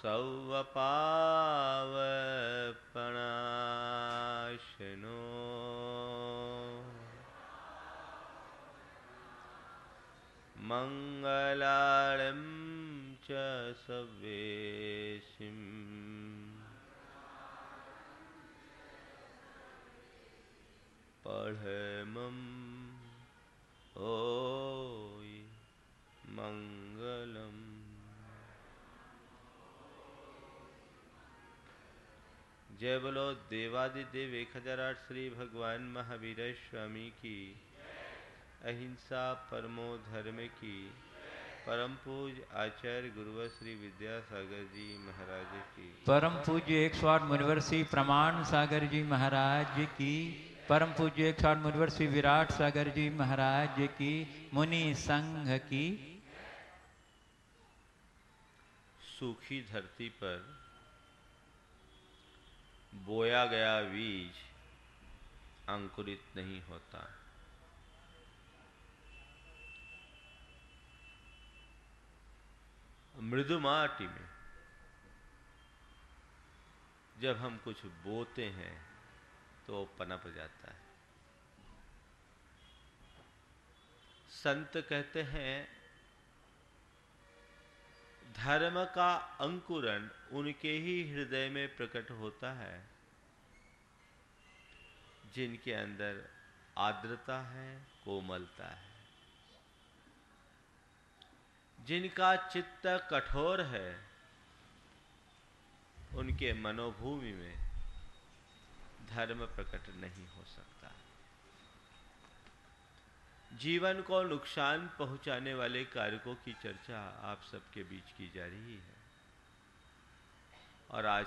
सौवपावपणाशनो मङ्गलाळं च सव्येशिम्। पढमम् ओय मङ्गलम् जय बोलो देवादिदेव एक हज़ार आठ श्री भगवान महावीर स्वामी की। अहिंसा परमो धर्म की। परम पूज आचार्य गुरुवर श्री विद्यासागर जी महाराज की। परम पूज्य एक सौ आठ मुनिवर श्री प्रमाण सागर जी महाराज की। परम पूज्य एक सौ आठ मुनिवर श्री विराट सागर जी महाराज की। मुनि संघ की। सूखी धरती पर बोया गया बीज अंकुरित नहीं होता। मृदु माटी में जब हम कुछ बोते हैं तो पनप जाता है। संत कहते हैं धर्म का अंकुरण उनके ही हृदय में प्रकट होता है, जिनके अंदर आर्द्रता है, कोमलता है। जिनका चित्त कठोर है, उनके मनोभूमि में धर्म प्रकट नहीं हो सकता। जीवन को नुकसान पहुँचाने वाले कारकों की चर्चा आप सबके बीच की जा रही है। और आज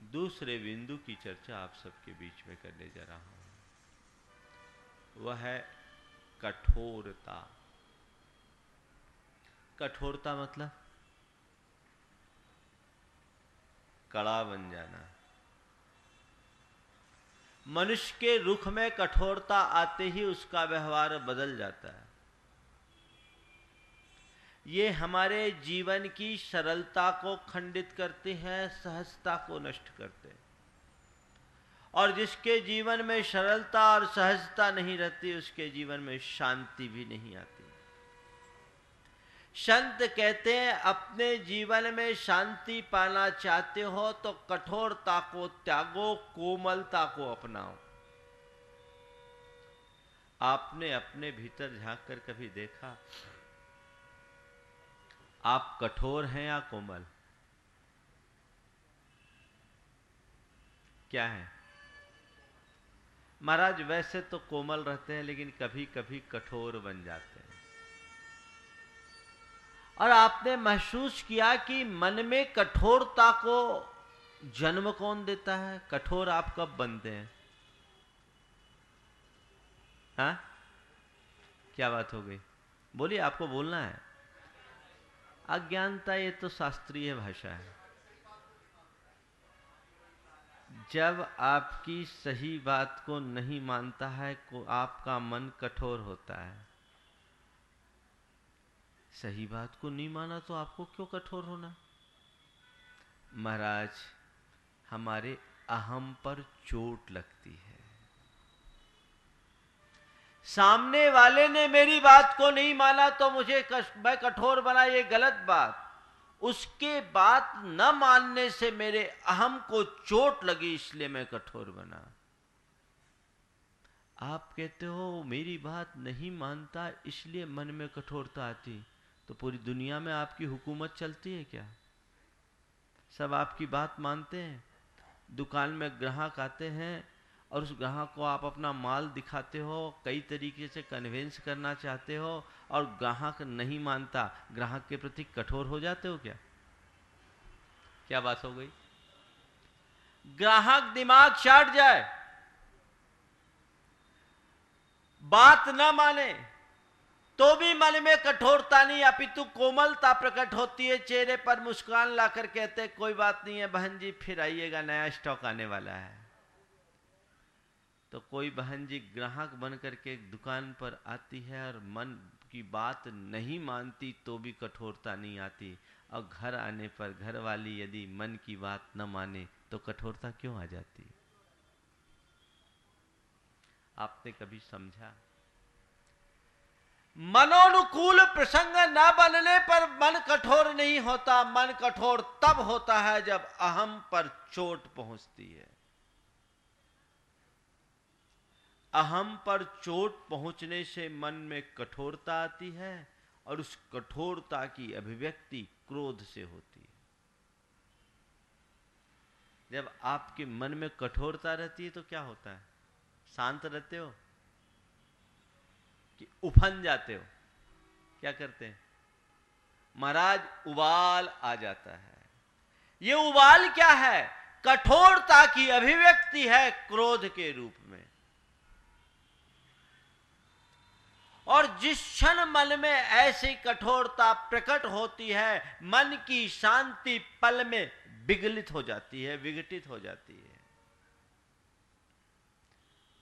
दूसरे बिंदु की चर्चा आप सबके बीच में करने जा रहा हूँ। वह है कठोरता। कठोरता मतलब? कड़ा बन जाना। मनुष्य के रुख में कठोरता आते ही उसका व्यवहार बदल जाता है। ये हमारे जीवन की सरलता को खंडित करते हैं, सहजता को नष्ट करते हैं। और जिसके जीवन में सरलता और सहजता नहीं रहती, उसके जीवन में शांति भी नहीं आती। संत कहते हैं, अपने जीवन में शांति पाना चाहते हो तो कठोरता को त्यागो कोमलता को अपनाओ। आपने अपने भीतर झाँक कर कभी देखा? आप कठोर हैं या कोमल? क्या है? महाराज, वैसे तो कोमल रहते हैं, लेकिन कभी कभी कठोर बन जाते हैं। और आपने महसूस किया कि मन में कठोरता को जन्म कौन देता है? कठोर आप कब बनते हैं? हा? क्या बात हो गई? बोलिए, आपको बोलना है। अज्ञानता ये तो शास्त्रीय भाषा है। जब आपकी सही बात को नहीं मानता है, को आपका मन कठोर होता है। सही बात को नहीं माना तो आपको क्यों कठोर होना? महाराज हमारे अहम पर चोट लगती है। सामने वाले ने मेरी बात को नहीं माना तो मुझे कश, मैं कठोर बना ये गलत बात। उसके बात न मानने से मेरे अहम को चोट लगी इसलिए मैं कठोर बना। आप कहते हो मेरी बात नहीं मानता इसलिए मन में कठोरता आती। तो पूरी दुनिया में आपकी हुकूमत चलती है क्या? सब आपकी बात मानते हैं, दुकान में ग्राहक आते हैं और उस ग्राहक को आप अपना माल दिखाते हो, कई तरीके से कन्वेंस करना चाहते हो और ग्राहक नहीं मानता, ग्राहक के प्रति कठोर हो जाते हो क्या? क्या बात हो गई? ग्राहक दिमाग चाट जाए, बात ना माने तो भी मन में कठोरता नहीं अपितु कोमलता प्रकट होती है, चेहरे पर मुस्कान लाकर कहते कोई बात नहीं है, बहन जी, फिर आइएगा, नया स्टॉक आने वाला है। तो कोई बहन जी, ग्राहक बन करके दुकान पर आती है और मन की बात नहीं मानती तो भी कठोरता नहीं आती। और घर आने पर घर वाली यदि मन की बात न माने तो कठोरता क्यों आ जाती? आपने कभी समझा? मनोनुकूल प्रसंग न बनने पर मन कठोर नहीं होता। मन कठोर तब होता है जब अहम पर चोट पहुँचती है। अहम पर चोट पहुँचने से मन में कठोरता आती है और उस कठोरता की अभिव्यक्ति क्रोध से होती है। जब आपके मन में कठोरता रहती है तो क्या होता है? शांत रहते हो? कि उफन जाते हो। क्या करते हैं? महाराज, उबाल आ जाता है। ये उबाल क्या है? कठोरता की अभिव्यक्ति है क्रोध के रूप में। और जिस क्षण मन में ऐसी कठोरता प्रकट होती है, मन की शांति पल में विगलित हो जाती है, विघटित हो जाती है।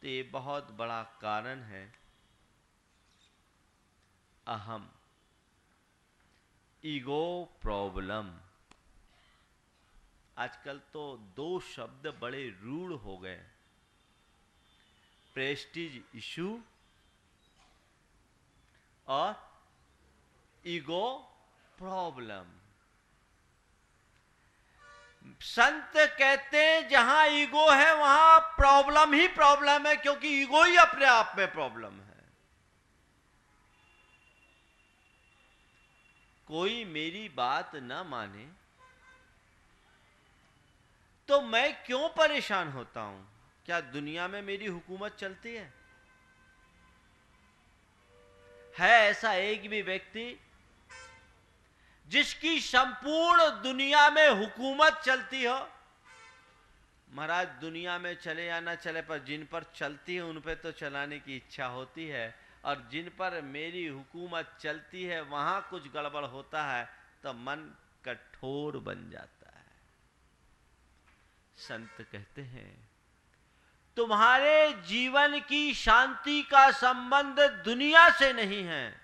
तो ये बहुत बड़ा कारण है अहम। Ego problem. आजकल तो दो शब्द बड़े रूढ़ हो गए। प्रेस्टीज इशू और ईगो प्रॉब्लम। संत कहते हैं, जहाँ ईगो है, वहाँ प्रॉब्लम ही प्रॉब्लम है, क्योंकि ईगो ही अपने आप में प्रॉब्लम है। कोई मेरी बात ना माने तो मैं क्यों परेशान होता हूँ? क्या दुनिया में मेरी हुकूमत चलती है? है ऐसा एक भी व्यक्ति जिसकी संपूर्ण दुनिया में हुकूमत चलती हो। महाराज, दुनिया में चले या ना चले, पर जिन पर चलती है, उन पर तो चलाने की इच्छा होती है। और जिन पर मेरी हुकूमत चलती है, वहाँ कुछ गड़बड़ होता है तो मन कठोर बन जाता है। संत कहते हैं, तुम्हारे जीवन की शांति का संबंध दुनिया से नहीं है।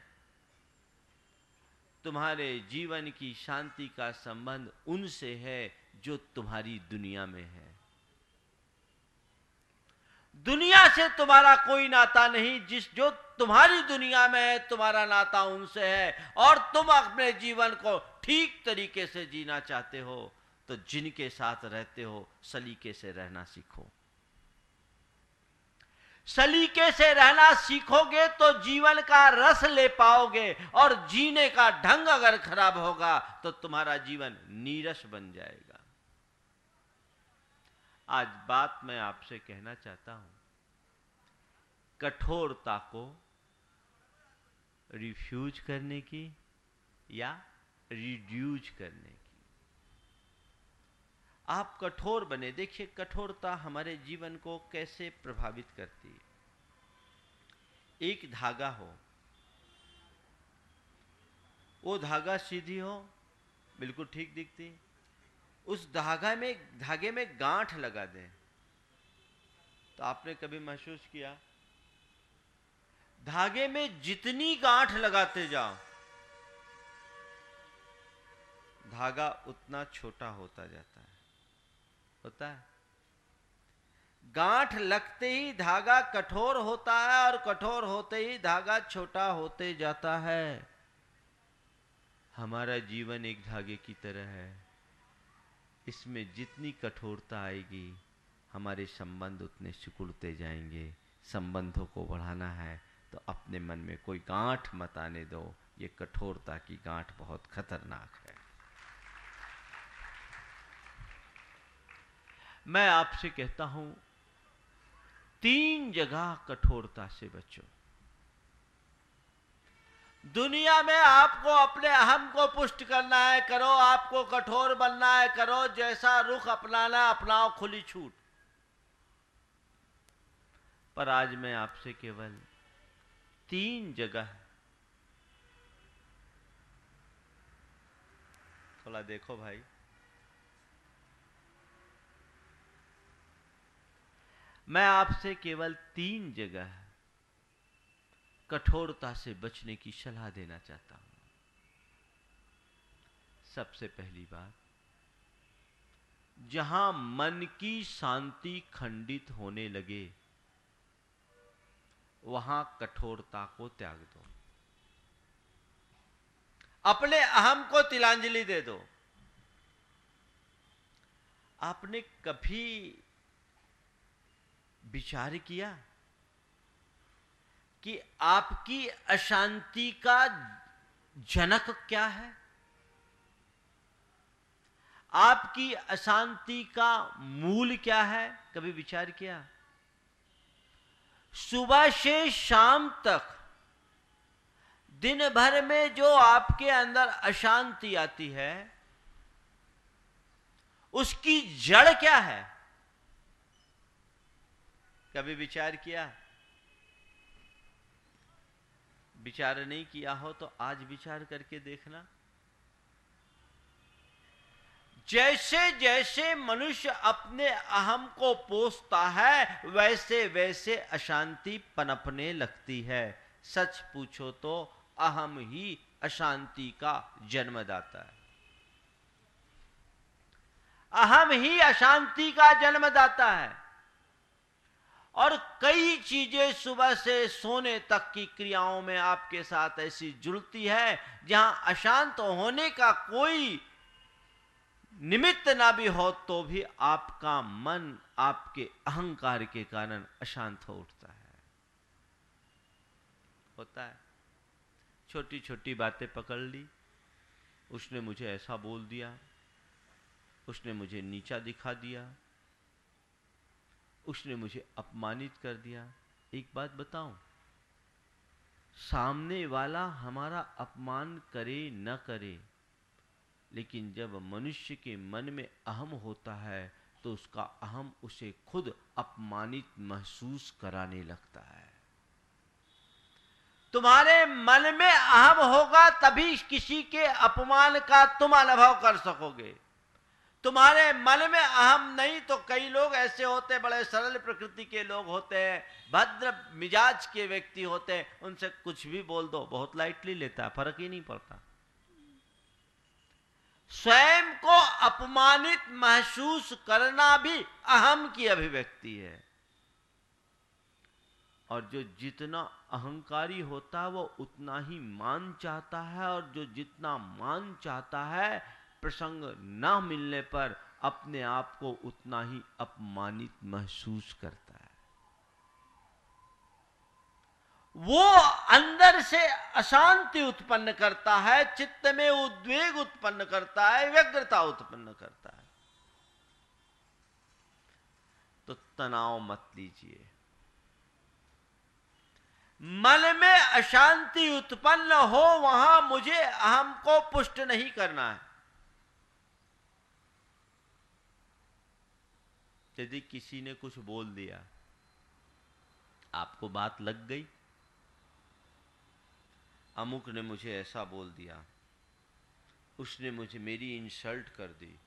तुम्हारे जीवन की शांति का संबंध उनसे है जो तुम्हारी दुनिया में है। दुनिया से तुम्हारा कोई नाता नहीं, जिस जो तुम्हारी दुनिया में है, तुम्हारा नाता उनसे है, और तुम अपने जीवन को ठीक तरीके से जीना चाहते हो तो जिनके साथ रहते हो, सलीके से रहना सीखो। सलीके से रहना सीखोगे तो जीवन का रस ले पाओगे, और जीने का ढंग अगर खराब होगा तो तुम्हारा जीवन नीरस बन जाएगा। आज बात मैं आपसे कहना चाहता हूँ। कठोरता को रिफ्यूज करने की या रिड्यूज करने की। आप कठोर बने। देखिए, कठोरता हमारे जीवन को कैसे प्रभावित करती है। एक धागा हो, वो धागा सीधी हो, बिल्कुल ठीक दिखती, उस धागा में, धागे में गांठ लगा दें। तो आपने कभी महसूस किया? धागे में जितनी गांठ लगाते जाओ, धागा उतना छोटा होता जाता है। होता है? गांठ लगते ही धागा कठोर होता है और कठोर होते ही धागा छोटा होते जाता है। हमारा जीवन एक धागे की तरह है। इसमें जितनी कठोरता आएगी, हमारे संबंध उतने सिकुड़ते जाएँगे। संबंधों को बढ़ाना है। तो अपने मन में कोई गांठ मत आने दो। ये कठोरता की गांठ बहुत खतरनाक है। मैं आपसे कहता हूँ, तीन जगह कठोरता से बचो। दुनिया में आपको अपने अहम को पुष्ट करना है, करो आपको कठोर बनना है, करो जैसा रुख अपनाना अपनाओ खुली छूट। पर आज मैं आपसे केवल तीन जगह थोड़ा देखो भाई। मैं आपसे केवल तीन जगह कठोरता से बचने की सलाह देना चाहता हूँ। सबसे पहली बात, जहाँ मन की शांति खंडित होने लगे वहाँ कठोरता को त्याग दो। अपने अहम को तिलांजलि दे दो। आपने कभी विचार किया कि आपकी अशांति का जनक क्या है? आपकी अशांति का मूल क्या है? कभी विचार किया? सुबह से शाम तक दिन भर में जो आपके अंदर अशांति आती है, उसकी जड़ क्या है? कभी विचार किया? विचार नहीं किया हो तो आज विचार करके देखना। जैसे जैसे मनुष्य अपने अहम को पोसता है, वैसे वैसे अशांति पनपने लगती है। सच पूछो तो अहम ही अशांति का जन्मदाता है। अहम ही अशांति का जन्मदाता है। और कई चीज़ें सुबह से सोने तक की क्रियाओं में आपके साथ ऐसी जुड़ती है, जहाँ अशांत होने का कोई निमित्त ना भी हो तो भी आपका मन आपके अहंकार के कारण अशांत हो उठता है। होता है। छोटी छोटी बातें पकड़ ली। उसने मुझे ऐसा बोल दिया। उसने मुझे नीचा दिखा दिया। उसने मुझे अपमानित कर दिया। एक बात बताऊँ, सामने वाला हमारा अपमान करे न करे लेकिन जब मनुष्य के मन में अहम होता है तो उसका अहम उसे खुद अपमानित महसूस कराने लगता है। तुम्हारे मन में अहम होगा तभी किसी के अपमान का तुम अनुभव कर सकोगे। तुम्हारे मन में अहम नहीं तो कई लोग ऐसे होते बड़े सरल प्रकृति के लोग होते हैं, भद्र मिजाज के व्यक्ति होते हैं, उनसे कुछ भी बोल दो, बहुत लाइटली लेता है, फ़र्क ही नहीं पड़ता। स्वयं को अपमानित महसूस करना भी अहम की अभिव्यक्ति है। और जो जितना अहंकारी होता है, वो उतना ही मान चाहता है, और जो जितना मान चाहता है, प्रसंग न मिलने पर अपने आप को उतना ही अपमानित महसूस करता है वो अंदर से अशांति उत्पन्न करता है, चित्त में उद्वेग उत्पन्न करता है, व्यग्रता उत्पन्न करता है। तो तनाव मत लीजिए। मन में अशांति उत्पन्न हो, वहाँ मुझे अहम को पुष्ट नहीं करना है। यदि किसी ने कुछ बोल दिया, आपको बात लग गई अमुक ने मुझे ऐसा बोल दिया। उसने मुझे मेरी इंसल्ट कर दी।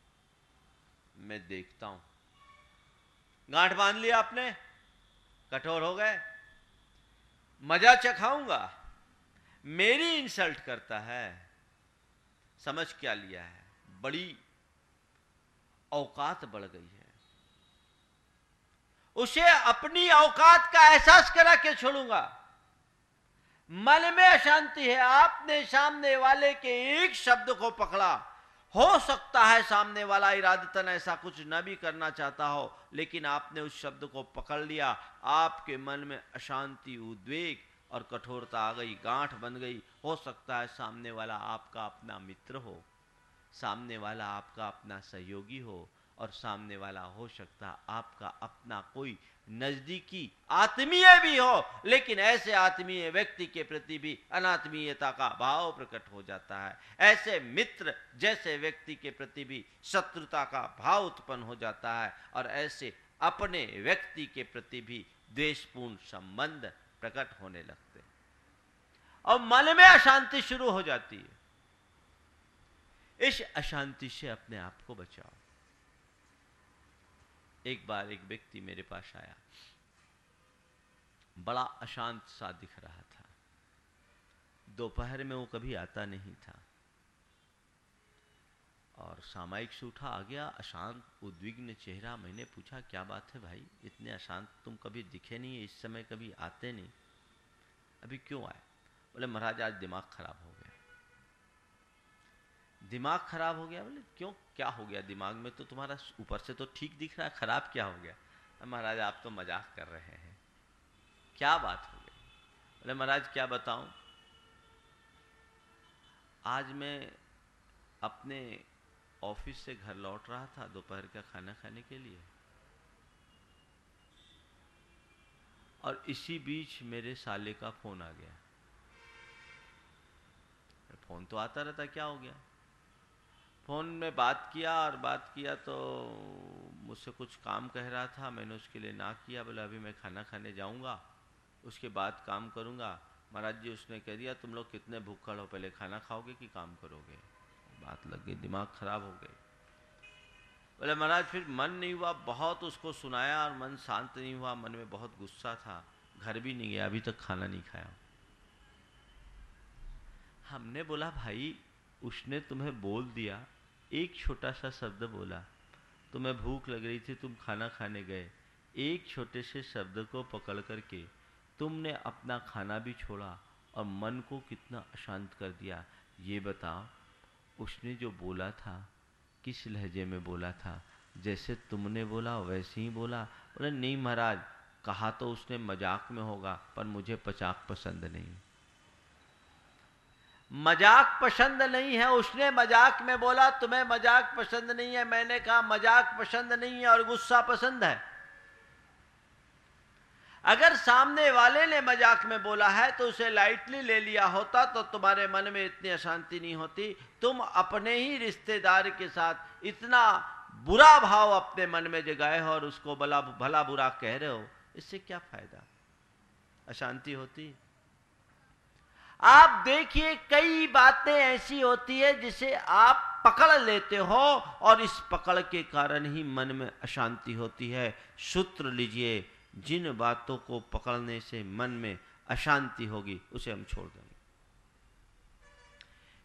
मैं देखता हूँ। गांठ बाँध लिया आपने। कठोर हो गए। मज़ा चखाऊँगा। मेरी इंसल्ट करता है। समझ क्या लिया है? बड़ी औकात बढ़ गई है। उसे अपनी औकात का एहसास करा के छोड़ूँगा। मन में अशांति है, आपने सामने वाले के एक शब्द को पकड़ा। हो सकता है सामने वाला इरादतन ऐसा कुछ न भी करना चाहता हो, लेकिन आपने उस शब्द को पकड़ लिया। आपके मन में अशांति, उद्वेग और कठोरता आ गई, गांठ बन गई। हो सकता है सामने वाला आपका अपना मित्र हो, सामने वाला आपका अपना सहयोगी हो, और सामने वाला हो सकता आपका अपना कोई नजदीकी आत्मीय भी हो, लेकिन ऐसे आत्मीय व्यक्ति के प्रति भी अनात्मीयता का भाव प्रकट हो जाता है। ऐसे मित्र जैसे व्यक्ति के प्रति भी शत्रुता का भाव उत्पन्न हो जाता है और ऐसे अपने व्यक्ति के प्रति भी द्वेषपूर्ण संबंध प्रकट होने लगते और मन में अशांति शुरू हो जाती है। इस अशांति से अपने आप को बचाओ। एक बार एक व्यक्ति मेरे पास आया। बड़ा अशांत सा दिख रहा था। दोपहर में वो कभी आता नहीं था। और सामायिक से उठा आ गया, अशांत, उद्विग्न चेहरा। मैंने पूछा, क्या बात है भाई? इतने अशांत तुम कभी दिखे नहीं, इस समय कभी आते नहीं। अभी क्यों आए? बोले, महाराज, आज दिमाग खराब हो दिमाग खराब हो गया बोले, क्यों? क्या हो गया? दिमाग में तो तुम्हारा ऊपर से तो ठीक दिख रहा है, खराब क्या हो गया? महाराज, आप तो मज़ाक कर रहे हैं। क्या बात हो गई? बोले, महाराज, क्या बताऊँ? आज मैं अपने ऑफ़िस से घर लौट रहा था दोपहर का खाना खाने के लिए। और इसी बीच मेरे साले का फ़ोन आ गया। फ़ोन तो आता रहता, क्या हो गया? फ़ोन में बात किया और बात किया तो मुझसे कुछ काम कह रहा था। मैंने उसके लिए ना किया, बोले, अभी मैं खाना खाने जाऊँगा, उसके बाद काम करूँगा। महाराज जी, उसने कह दिया, तुम लोग कितने भूखड़ हो, पहले खाना खाओगे कि काम करोगे? बात लग गई, दिमाग खराब हो गई। बोले, महाराज, फिर मन नहीं हुआ, बहुत उसको सुनाया और मन शांत नहीं हुआ, मन में बहुत गुस्सा था, घर भी नहीं गया, अभी तक खाना नहीं खाया। हमने बोला, भाई, उसने तुम्हें बोल दिया एक छोटा सा शब्द बोला तुम्हें भूख लग रही थी, तुम खाना खाने गए। एक छोटे से शब्द को पकड़ करके तुमने अपना खाना भी छोड़ा और मन को कितना अशांत कर दिया। ये बताओ, उसने जो बोला था, किस लहजे में बोला था? जैसे तुमने बोला, वैसे ही बोला। बोले, नहीं महाराज, कहा तो उसने मज़ाक में होगा, पर मुझे पचाक पसंद नहीं। मज़ाक पसंद नहीं है। उसने मज़ाक में बोला, तुम्हें मज़ाक पसंद नहीं है। मैंने कहा, मज़ाक पसंद नहीं है और गुस्सा पसंद है। अगर सामने वाले ने मज़ाक में बोला है तो उसे लाइटली ले लिया होता तो तुम्हारे मन में इतनी अशांति नहीं होती। तुम अपने ही रिश्तेदार के साथ इतना बुरा भाव अपने मन में जगाए हो और उसको भला भला बुरा कह रहे हो, इससे क्या फ़ायदा? अशांति होती। आप देखिए, कई बातें ऐसी होती है जिसे आप पकड़ लेते हो और इस पकड़ के कारण ही मन में अशांति होती है। सूत्र लीजिए, जिन बातों को पकड़ने से मन में अशांति होगी, उसे हम छोड़ देंगे।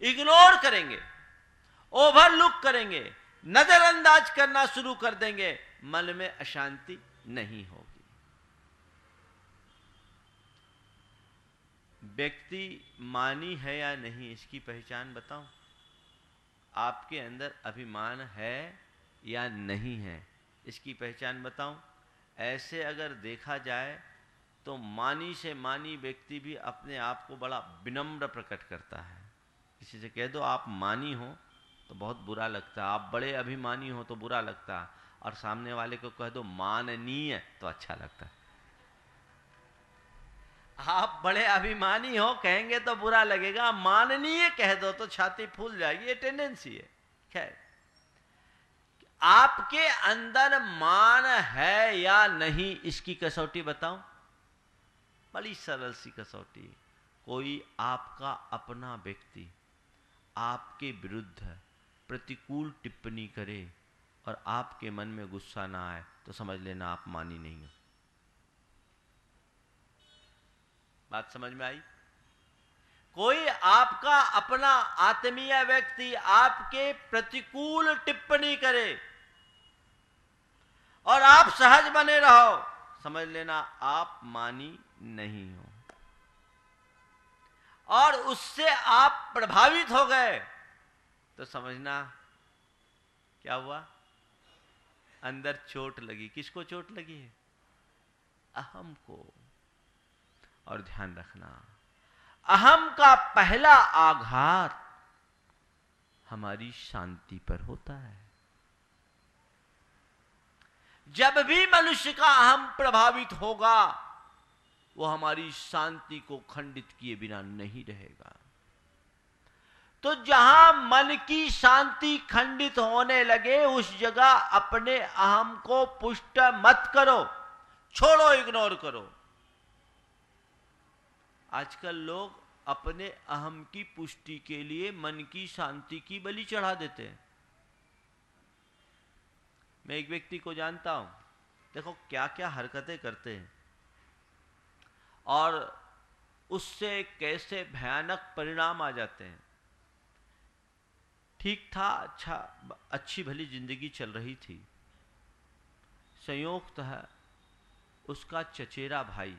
इग्नोर करेंगे ओवरलुक करेंगे, नजरअंदाज करना शुरू कर देंगे, मन में अशांति नहीं होगी। व्यक्ति मानी है या नहीं, इसकी पहचान बताऊँ? आपके अंदर अभिमान है या नहीं है, इसकी पहचान बताऊँ? ऐसे अगर देखा जाए तो मानी से मानी व्यक्ति भी अपने आप को बड़ा विनम्र प्रकट करता है। किसी से कह दो, आप मानी हो तो बहुत बुरा लगता है। आप बड़े अभिमानी हो तो बुरा लगता है। और सामने वाले को कह दो, माननीय तो अच्छा लगता है। आप बड़े अभिमानी हो, कहेंगे तो बुरा लगेगा। माननीय कह दो तो छाती फूल जाएगी, ये टेंडेंसी है। खैर, आपके अंदर मान है या नहीं, इसकी कसौटी बताऊँ? बड़ी सरल सी कसौटी। कोई आपका अपना व्यक्ति आपके विरुद्ध प्रतिकूल टिप्पणी करे और आपके मन में गुस्सा ना आए तो समझ लेना आप मानी नहीं हो। बात समझ में आई? कोई आपका अपना आत्मीय व्यक्ति आपके प्रतिकूल टिप्पणी करे और आप सहज बने रहो, समझ लेना आप मानी नहीं हो। और उससे आप प्रभावित हो गए तो समझना क्या हुआ? अंदर चोट लगी। किसको चोट लगी है? अहम को। और ध्यान रखना। अहम का पहला आघात हमारी शांति पर होता है। जब भी मनुष्य का अहम प्रभावित होगा, वो हमारी शांति को खंडित किए बिना नहीं रहेगा। तो जहाँ मन की शांति खंडित होने लगे, उस जगह अपने अहम को पुष्ट मत करो, छोड़ो इग्नोर करो। आजकल लोग अपने अहम की पुष्टि के लिए मन की शांति की बलि चढ़ा देते हैं। मैं एक व्यक्ति को जानता हूँ, देखो क्या क्या हरकतें करते हैं और उससे कैसे भयानक परिणाम आ जाते हैं। ठीक था अच्छा अच्छी भली ज़िंदगी चल रही थी। संयोगतः उसका चचेरा भाई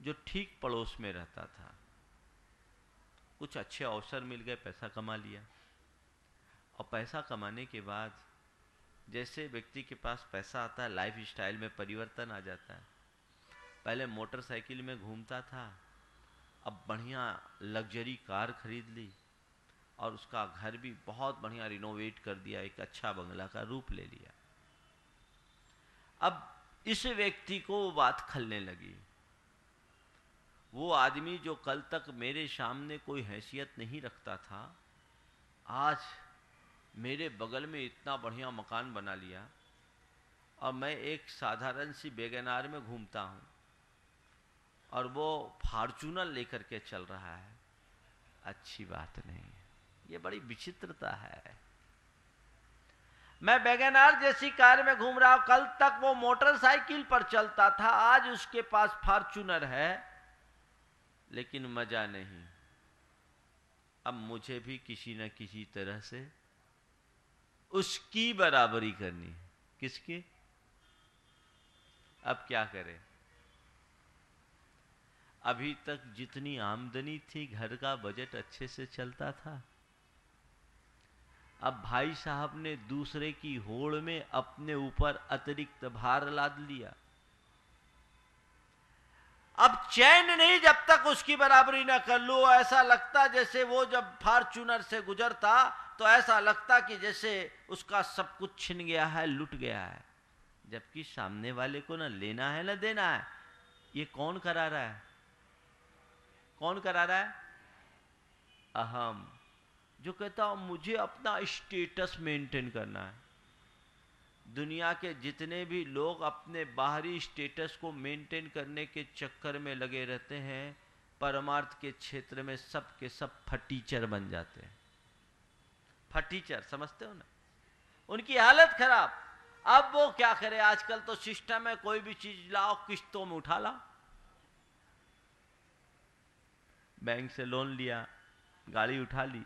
जो ठीक पड़ोस में रहता था। कुछ अच्छे अवसर मिल गए, पैसा कमा लिया। और पैसा कमाने के बाद जैसे व्यक्ति के पास पैसा आता है लाइफ स्टाइल में परिवर्तन आ जाता है। पहले मोटरसाइकिल में घूमता था, अब बढ़िया लग्जरी कार खरीद ली और उसका घर भी बहुत बढ़िया रिनोवेट कर दिया, एक अच्छा बंगला का रूप ले लिया। अब इस व्यक्ति को बात खलने लगी। वो आदमी जो कल तक मेरे सामने कोई हैसियत नहीं रखता था, आज मेरे बगल में इतना बढ़िया मकान बना लिया और मैं एक साधारण सी बेगनार में घूमता हूँ और वो फार्चूनर लेकर के चल रहा है। अच्छी बात नहीं, ये बड़ी विचित्रता है। मैं बैगनार जैसी कार में घूम रहा हूँ, कल तक वो मोटरसाइकिल पर चलता था, आज उसके पास फार्चूनर है। लेकिन मज़ा नहीं। अब मुझे भी किसी न किसी तरह से उसकी बराबरी करनी किसकी? अब क्या करें? अभी तक जितनी आमदनी थी, घर का बजट अच्छे से चलता था। अब भाई साहब ने दूसरे की होड़ में अपने ऊपर अतिरिक्त भार लाद लिया। अब चैन नहीं जब तक उसकी बराबरी ना कर लो, ऐसा लगता जैसे वो जब फार्चूनर से गुजरता तो ऐसा लगता कि जैसे उसका सब कुछ छिन गया है, लुट गया है। जबकि सामने वाले को ना लेना है, ना देना है। ये कौन करा रहा है? कौन करा रहा है? अहम। जो कहता हूँ, मुझे अपना स्टेटस मेंटेन करना है। दुनिया के जितने भी लोग अपने बाहरी स्टेटस को मेंटेन करने के चक्कर में लगे रहते हैं, परमार्थ के क्षेत्र में सब के सब फटीचर बन जाते हैं। फटीचर, समझते हो ना? उनकी हालत खराब। अब वो क्या करे? आजकल तो सिस्टम है, कोई भी चीज़ लाओ, किस्तों में उठा लाओ। बैंक से लोन लिया, गाड़ी उठा ली।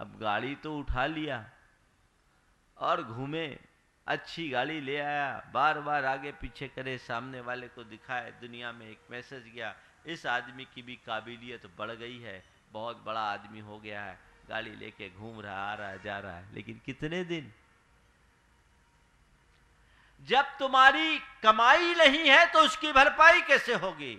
अब गाड़ी तो उठा लिया और घूमे। अच्छी गाड़ी ले आया बार बार आगे पीछे करे, सामने वाले को दिखाए, दुनिया में एक मैसेज गया, इस आदमी की भी काबिलियत बढ़ गई है, बहुत बड़ा आदमी हो गया है गाड़ी लेके घूम रहा, आ रहा, जा रहा है, लेकिन कितने दिन? जब तुम्हारी कमाई नहीं है तो उसकी भरपाई कैसे होगी?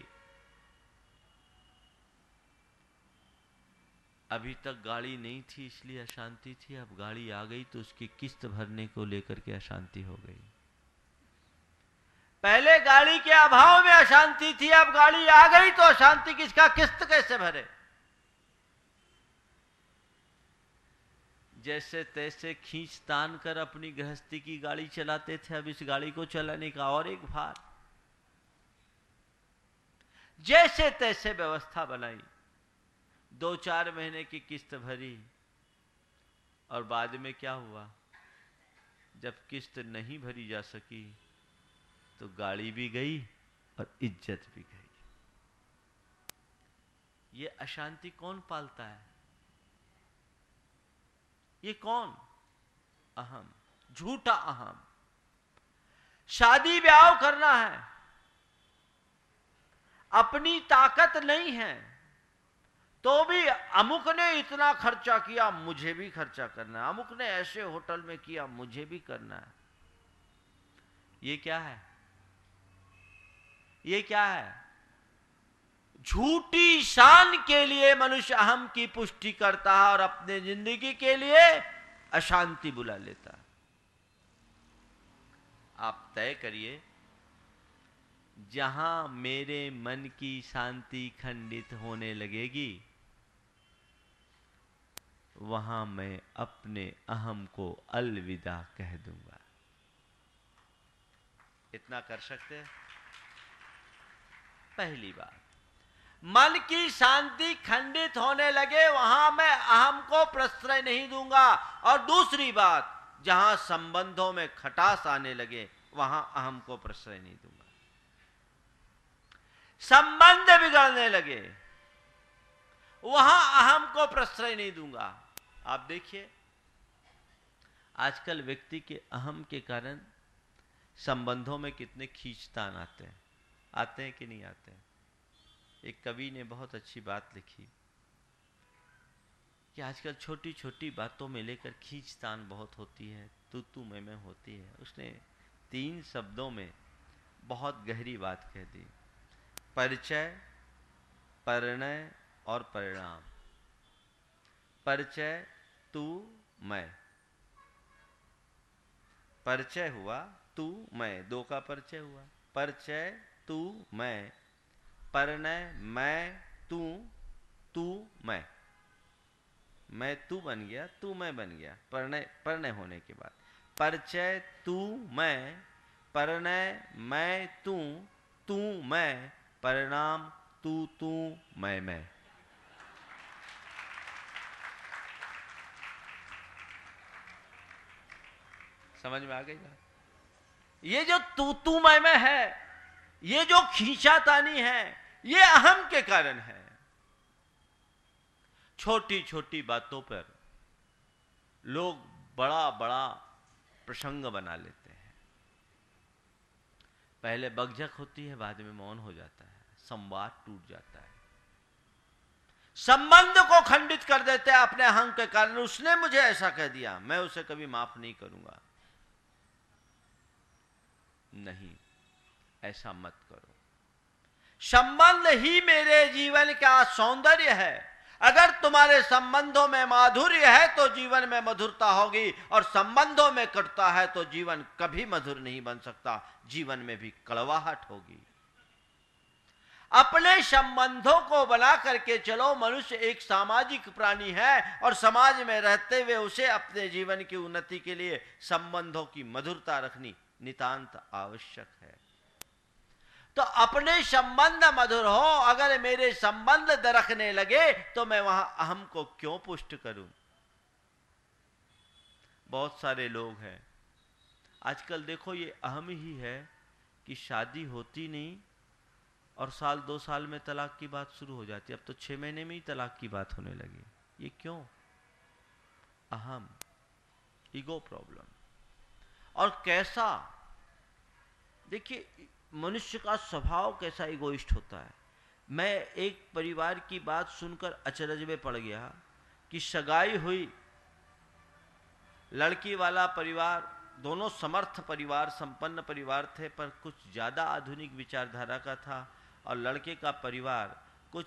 अभी तक गाड़ी नहीं थी, इसलिए अशांति थी। अब गाड़ी आ गई तो उसकी किस्त भरने को लेकर के अशांति हो गई। पहले गाड़ी के अभाव में अशांति थी, अब गाड़ी आ गई तो अशांति किसका, किस्त कैसे भरे? जैसे तैसे खींच तान कर अपनी गृहस्थी की गाड़ी चलाते थे, अब इस गाड़ी को चलाने का और एक भार। जैसे तैसे व्यवस्था बनाई। दो चार महीने की किस्त भरी। और बाद में क्या हुआ? जब किस्त नहीं भरी जा सकी तो गाड़ी भी गई और इज़्ज़त भी गई। ये अशांति कौन पालता है? ये कौन? अहम। झूठा अहम। शादी ब्याह करना है। अपनी ताकत नहीं है। तो भी अमुक ने इतना खर्चा किया, मुझे भी खर्चा करना है। अमुक ने ऐसे होटल में किया, मुझे भी करना है। ये क्या है? ये क्या है? झूठी शान के लिए मनुष्य अहम की पुष्टि करता है और अपने ज़िंदगी के लिए अशांति बुला लेता है। आप तय करिए, जहाँ मेरे मन की शांति खंडित होने लगेगी वहाँ मैं अपने अहम को अलविदा कह दूँगा। इतना कर सकते हैं? पहली बात, मन की शांति खंडित होने लगे, वहाँ मैं अहम को प्रश्रय नहीं दूँगा। और दूसरी बात, जहाँ संबंधों में खटास आने लगे, वहाँ अहम को प्रश्रय नहीं दूँगा। संबंध बिगड़ने लगे, वहाँ अहम को प्रश्रय नहीं दूँगा। आप देखिए, आजकल व्यक्ति के अहम के कारण संबंधों में कितने खींचतान आते हैं। आते हैं कि नहीं आते हैं? एक कवि ने बहुत अच्छी बात लिखी कि आजकल छोटी छोटी बातों में लेकर खींचतान बहुत होती है तू तू मैं मैं होती है। उसने तीन शब्दों में बहुत गहरी बात कह दी। परिचय, परिणय और परिणाम। परिचय तू मैं। परिचय हुआ, तू मैं। दो का परिचय हुआ। परिचय, तू मैं। परिणय, मैं, तू तू मैं। मैं तू बन गया, तू मैं बन गया। परिणय परिणय होने के बाद। परिचय, तू मैं। परिणय, मैं, तू तू मैं। परिणाम, तू तू, मैं मैं। समझ में आ गई बात? ये जो तू तू मैं मैं है, ये जो खींचातानी है, ये अहम के कारण है। छोटी छोटी बातों पर लोग बड़ा बड़ा प्रसंग बना लेते हैं। पहले बगझक होती है, बाद में मौन हो जाता है, संवाद टूट जाता है। संबंध को खंडित कर देते हैं अपने अहंग के कारण। उसने मुझे ऐसा कह दिया, मैं उसे कभी माफ़ नहीं करूँगा। नहीं। ऐसा मत करो। संबंध ही मेरे जीवन का सौंदर्य है। अगर तुम्हारे संबंधों में माधुर्य है तो जीवन में मधुरता होगी, और संबंधों में कटता है तो जीवन कभी मधुर नहीं बन सकता। जीवन में भी कड़वाहट होगी। अपने संबंधों को बना करके चलो, मनुष्य एक सामाजिक प्राणी है, और समाज में रहते हुए उसे अपने जीवन की उन्नति के लिए संबंधों की मधुरता रखनी नितांत आवश्यक है। तो अपने संबंध मधुर हो, अगर मेरे संबंध दरखने लगे तो मैं वहाँ अहम को क्यों पुष्ट करूँ? बहुत सारे लोग हैं। आजकल देखो ये अहम ही है कि शादी होती नहीं और साल, दो साल में तलाक की बात शुरू हो जाती है। अब तो छह महीने में ही तलाक की बात होने लगी। ये क्यों? अहम, ईगो प्रॉब्लम। और कैसा? देखिए, मनुष्य का स्वभाव कैसा इगोइस्ट होता है? मैं एक परिवार की बात सुनकर अचरज में पड़ गया कि सगाई हुई लड़की वाला परिवार दोनों समर्थ परिवार, संपन्न परिवार थे, पर कुछ ज़्यादा आधुनिक विचारधारा का था और लड़के का परिवार कुछ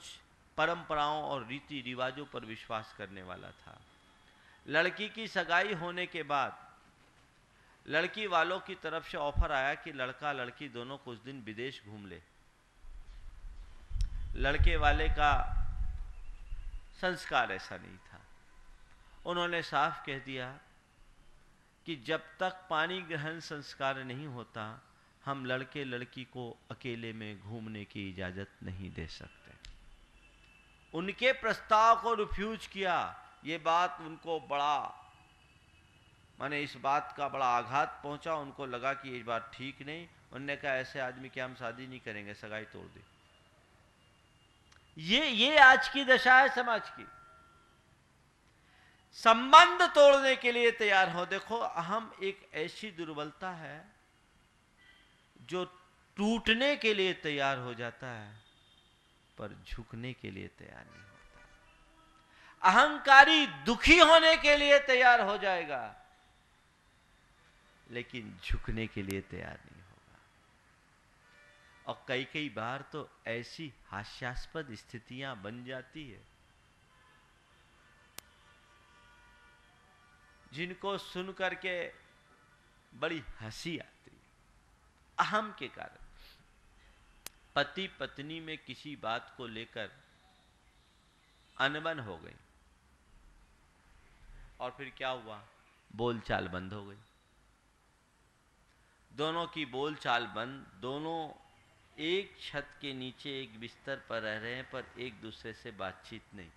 परंपराओं और रीति रिवाजों पर विश्वास करने वाला था। लड़की की सगाई होने के बाद लड़की वालों की तरफ़ से ऑफ़र आया कि लड़का लड़की दोनों कुछ दिन विदेश घूम ले। लड़के वाले का संस्कार ऐसा नहीं था। उन्होंने साफ़ कह दिया कि जब तक पानी ग्रहण संस्कार नहीं होता, हम लड़के लड़की को अकेले में घूमने की इजाज़त नहीं दे सकते। उनके प्रस्ताव को रिफ्यूज किया, ये बात उनको बड़ा माने इस बात का बड़ा आघात पहुँचा, उनको लगा कि ये बात ठीक नहीं। उनने कहा, ऐसे आदमी की हम शादी नहीं करेंगे, सगाई तोड़ दी। ये ये आज की दशा है समाज की। संबंध तोड़ने के लिए तैयार हो। देखो हम एक ऐसी दुर्बलता है, जो टूटने के लिए तैयार हो जाता है, पर झुकने के लिए तैयार नहीं होता। अहंकारी दुखी होने के लिए तैयार हो जाएगा। लेकिन झुकने के लिए तैयार नहीं होगा। और कई कई बार तो ऐसी हास्यास्पद स्थितियाँ बन जाती है जिनको सुन करके बड़ी हँसी आती है। अहम के कारण। पति पत्नी में किसी बात को लेकर अनबन हो गई। और फिर क्या हुआ? बोलचाल बंद हो गई। दोनों की बोलचाल बंद, दोनों एक छत के नीचे एक बिस्तर पर रह रहे हैं, पर एक दूसरे से बातचीत नहीं।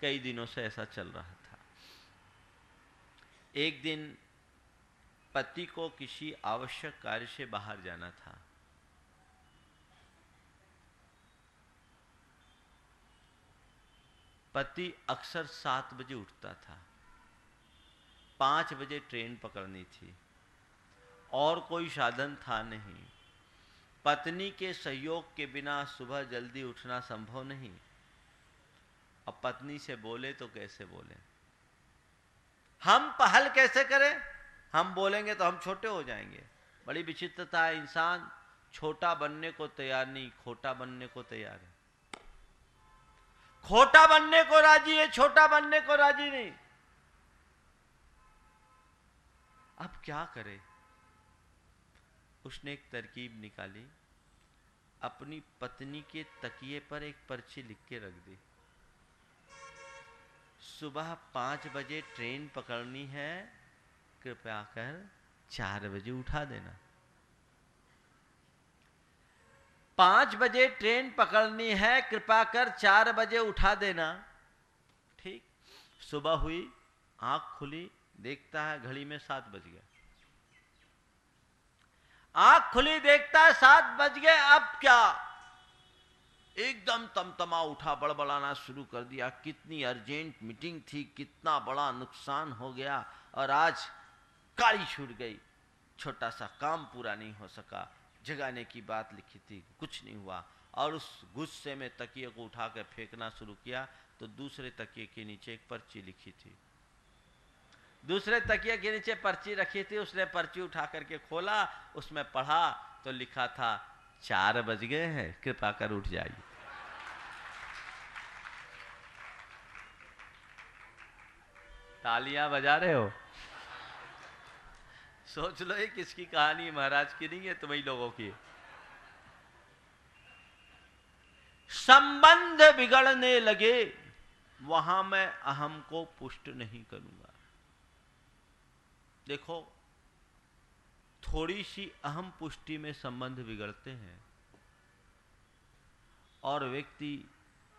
कई दिनों से ऐसा चल रहा था। एक दिन पति को किसी आवश्यक कार्य से बाहर जाना था। पति अक्सर सात बजे उठता था। पाँच बजे ट्रेन पकड़नी थी। और कोई साधन था नहीं। पत्नी के सहयोग के बिना सुबह जल्दी उठना संभव नहीं। अब पत्नी से बोले तो कैसे बोले? हम पहल कैसे करें? हम बोलेंगे तो हम छोटे हो जाएँगे। बड़ी विचित्रता है इंसान। छोटा बनने को तैयार नहीं, खोटा बनने को तैयार है। खोटा बनने को राज़ी है, छोटा बनने को राज़ी नहीं। अब क्या करे? उसने एक तरकीब निकाली, अपनी पत्नी के तकिए पर एक पर्ची लिख के रख दी। सुबह पाँच बजे ट्रेन पकड़नी है, कृपया कर चार बजे उठा देना। पाँच बजे ट्रेन पकड़नी है कृपा कर चार बजे उठा देना। ठीक, सुबह हुई, आँख खुली, देखता है घड़ी में सात बज गया। आँख खुली देखता है, सात बज गए, अब क्या? एकदम तमतमा उठा, बड़बड़ाना शुरू कर दिया। कितनी अर्जेंट मीटिंग थी, कितना बड़ा नुकसान हो गया, और आज काली छूट गई। छोटा सा काम पूरा नहीं हो सका। जगाने की बात लिखी थी, कुछ नहीं हुआ। और उस गुस्से में तकिए को उठा कर फेंकना शुरू किया तो दूसरे तकिए के नीचे एक पर्ची लिखी थी। दूसरे तकिया के नीचे पर्ची रखी थी, उसने पर्ची उठा करके खोला, उसमें पढ़ा तो लिखा था, चार बज गए हैं, कृपा कर उठ जाइए। तालियाँ बजा रहे हो? सोच लो, ये किसकी कहानी महाराज की नहीं है तुम्ही लोगों की संबंध बिगड़ने लगे, वहाँ मैं अहम को पुष्ट नहीं करूँगा। देखो थोड़ी सी अहम पुष्टि में संबंध बिगड़ते हैं और व्यक्ति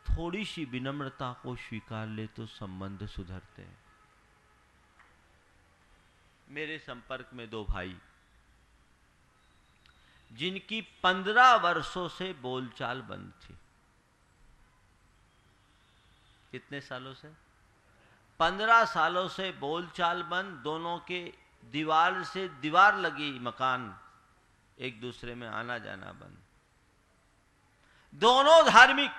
थोड़ी सी विनम्रता को स्वीकार ले तो संबंध सुधरते हैं। मेरे संपर्क में दो भाई, जिनकी पंद्रह वर्षों से बोलचाल बंद थी। कितने सालों से? पंद्रह सालों से बोलचाल बंद, दोनों के दीवार से दीवार लगी मकान, एक दूसरे में आना जाना बंद। दोनों धार्मिक,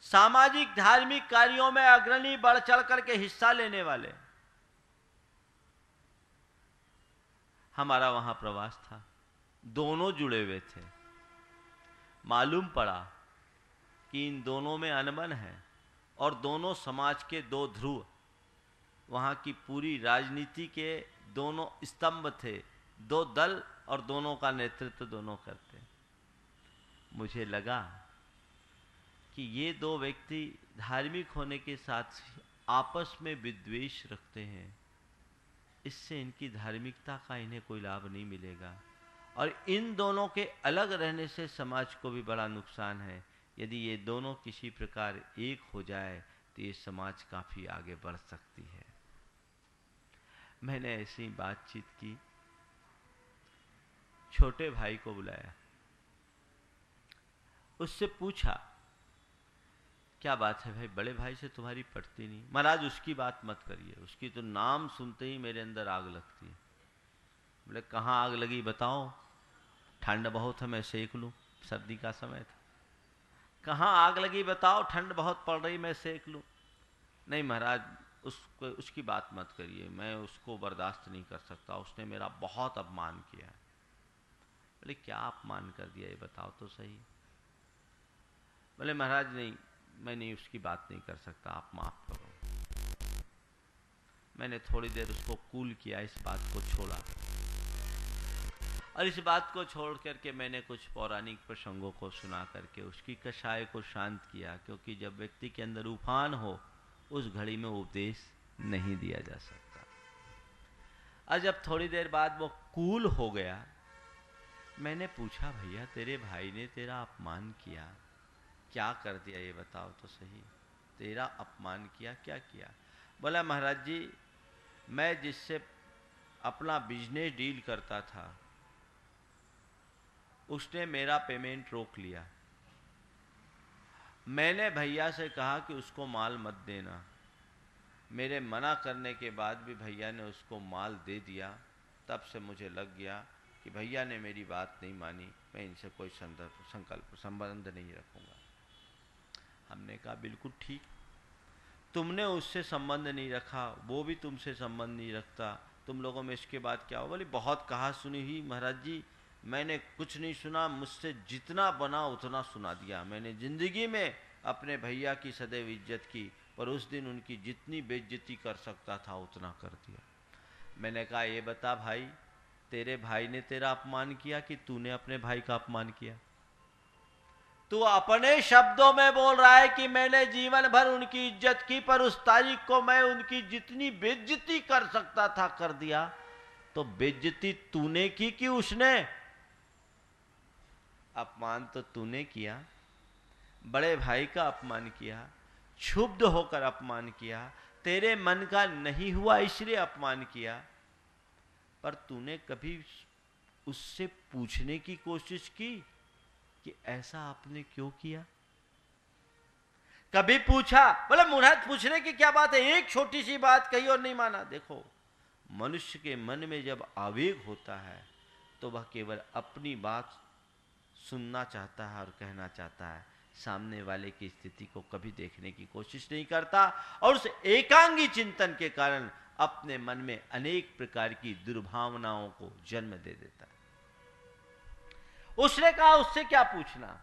सामाजिक धार्मिक कार्यों में अग्रणी बढ़ चढ़ करके हिस्सा लेने वाले। हमारा वहाँ प्रवास था। दोनों जुड़े हुए थे। मालूम पड़ा कि इन दोनों में अनबन है। और दोनों समाज के दो ध्रुव, वहाँ की पूरी राजनीति के दोनों स्तंभ थे। दो दल और दोनों का नेतृत्व दोनों करते। मुझे लगा कि ये दो व्यक्ति धार्मिक होने के साथ आपस में विद्वेष रखते हैं। इससे इनकी धार्मिकता का इन्हें कोई लाभ नहीं मिलेगा। और इन दोनों के अलग रहने से समाज को भी बड़ा नुकसान है। यदि ये दोनों किसी प्रकार एक हो जाए तो ये समाज काफ़ी आगे बढ़ सकती है। मैंने ऐसी बातचीत की। छोटे भाई को बुलाया। उससे पूछा, क्या बात है भाई? बड़े भाई से तुम्हारी पटती नहीं? महाराज, उसकी बात मत करिए। उसकी तो नाम सुनते ही मेरे अंदर आग लगती है। बोले, कहाँ आग लगी बताओ? ठंड बहुत है, मैं सेक लूँ। सर्दी का समय था। कहाँ आग लगी बताओ, ठंड बहुत पड़ रही, मैं सेक लूँ। नहीं महाराज उसको उसकी बात मत करिए, मैं उसको बर्दाश्त नहीं कर सकता, उसने मेरा बहुत अपमान किया है। बोले, क्या अपमान कर दिया, ये बताओ तो सही। बोले, महाराज, नहीं, मैं नहीं, उसकी बात नहीं कर सकता, आप माफ़ करो। मैंने थोड़ी देर उसको कूल किया, इस बात को छोड़ा। और इस बात को छोड़ करके मैंने कुछ पौराणिक प्रसंगों को सुना करके, उसकी कषाय को शांत किया, क्योंकि जब व्यक्ति के अंदर उफान हो, उस घड़ी में उपदेश नहीं दिया जा सकता। और जब थोड़ी देर बाद वो कूल हो गया। मैंने पूछा, भैया, तेरे भाई ने तेरा अपमान किया? क्या कर दिया ये बताओ तो सही? तेरा अपमान किया? क्या किया? बोला, महाराज जी, मैं जिससे अपना बिज़नेस डील करता था उसने मेरा पेमेंट रोक लिया। मैंने भैया से कहा कि उसको माल मत देना। मेरे मना करने के बाद भी भैया ने उसको माल दे दिया। तब से मुझे लग गया कि भैया ने मेरी बात नहीं मानी। मैं इनसे कोई संदर्भ, संकल्प, संबंध नहीं रखूँगा। हमने कहा, बिल्कुल ठीक। तुमने उससे संबंध नहीं रखा, वो भी तुमसे संबंध नहीं रखता। तुम लोगों में इसके बाद क्या हो बोले, बहुत कहा सुनी हुई, महाराज जी। मैंने कुछ नहीं सुना, मुझसे जितना बना उतना सुना दिया। मैंने ज़िंदगी में अपने भैया की सदैव इज़्ज़त की, पर उस दिन उनकी जितनी बेज्जती कर सकता था, उतना कर दिया। मैंने कहा, ये बता भाई, तेरे भाई ने तेरा अपमान किया कि तूने अपने भाई का अपमान किया? तू अपने शब्दों में बोल रहा है कि मैंने जीवन भर उनकी इज़्ज़त की, पर उस तारीख को मैं उनकी जितनी बेज्जती कर सकता था, कर दिया। तो बेज्जती तूने की कि उसने? अपमान तो तूने किया, बड़े भाई का अपमान किया, क्षुब्ध होकर अपमान किया, तेरे मन का नहीं हुआ इसलिए अपमान किया। पर तूने कभी उससे पूछने की कोशिश की कि ऐसा आपने क्यों किया? कभी पूछा? बोले मुराद पूछने की क्या बात है? एक छोटी सी बात कही और नहीं माना। देखो, मनुष्य के मन में जब आवेग होता है तो वह केवल अपनी बात सुनना चाहता है और कहना चाहता है। सामने वाले की स्थिति को कभी देखने की कोशिश नहीं करता और उस एकांगी चिंतन के कारण अपने मन में अनेक प्रकार की दुर्भावनाओं को जन्म दे देता है। उसने कहा, उससे क्या पूछना?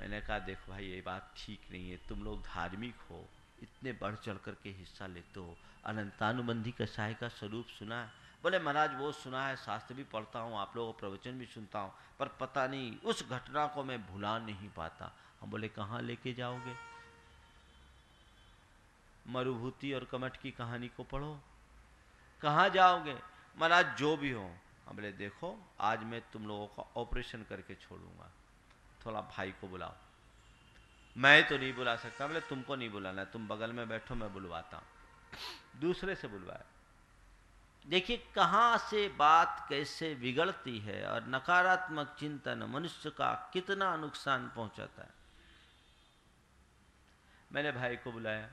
मैंने कहा, देखो भाई, ये बात ठीक नहीं है। तुम लोग धार्मिक हो, इतने बढ़ चढ़ करके हिस्सा लेते हो। अनंतानुबंधी कसाय का स्वरूप सुना है। बोले, महाराज, वो सुना है, शास्त्र भी पढ़ता हूँ, आप लोगों को प्रवचन भी सुनता हूँ, पर पता नहीं, उस घटना को मैं भुला नहीं पाता। हम बोले, कहाँ लेके जाओगे? मरुभूति और कमट की कहानी को पढ़ो। कहाँ जाओगे? महाराज, जो भी हो। हम बोले, देखो, आज मैं तुम लोगों का ऑपरेशन करके छोड़ूँगा। थोड़ा भाई को बुलाओ। मैं तो नहीं बुला सकता। बोले, तुमको नहीं बुलाना तुम बगल में बैठो, मैं बुलवाता हूँ। दूसरे से बुलवाया। देखिए, कहाँ से बात कैसे बिगड़ती है और नकारात्मक चिंतन मनुष्य का कितना नुकसान पहुंचाता है? मैंने भाई को बुलाया।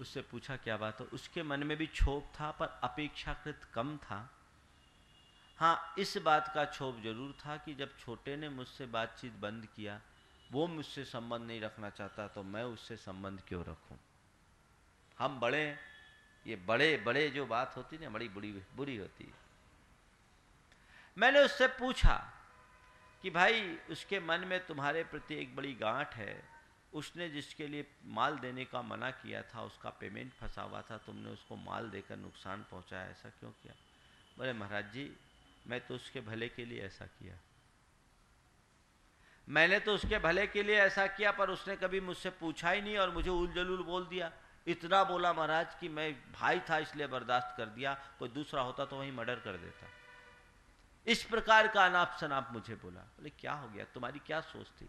उससे पूछा, क्या बात हो? उसके मन में भी क्षोभ था, पर अपेक्षाकृत कम था। हाँ इस बात का क्षोभ ज़रूर था कि जब छोटे ने मुझसे बातचीत बंद किया, वो मुझसे संबंध नहीं रखना चाहता तो मैं उससे संबंध क्यों रखूँ? हम बड़े हैं। ये बड़े बड़े जो बात होती ना, बड़ी बुरी बुरी होती है। मैंने उससे पूछा कि भाई, उसके मन में तुम्हारे प्रति एक बड़ी गांठ है। उसने जिसके लिए माल देने का मना किया था, उसका पेमेंट फंसा हुआ था, तुमने उसको माल देकर नुकसान पहुँचाया, ऐसा क्यों किया? बोले, महाराज जी, मैं तो उसके भले के लिए ऐसा किया। मैंने तो उसके भले के लिए ऐसा किया, पर उसने कभी मुझसे पूछा ही नहीं और मुझे उलझलूल बोल दिया। इतना बोला महाराज कि मैं भाई था इसलिए बर्दाश्त कर दिया, कोई दूसरा होता तो वहीं मर्डर कर देता। इस प्रकार का अनाप शनाप मुझे बोला। बोले, क्या हो गया? तुम्हारी क्या सोच थी?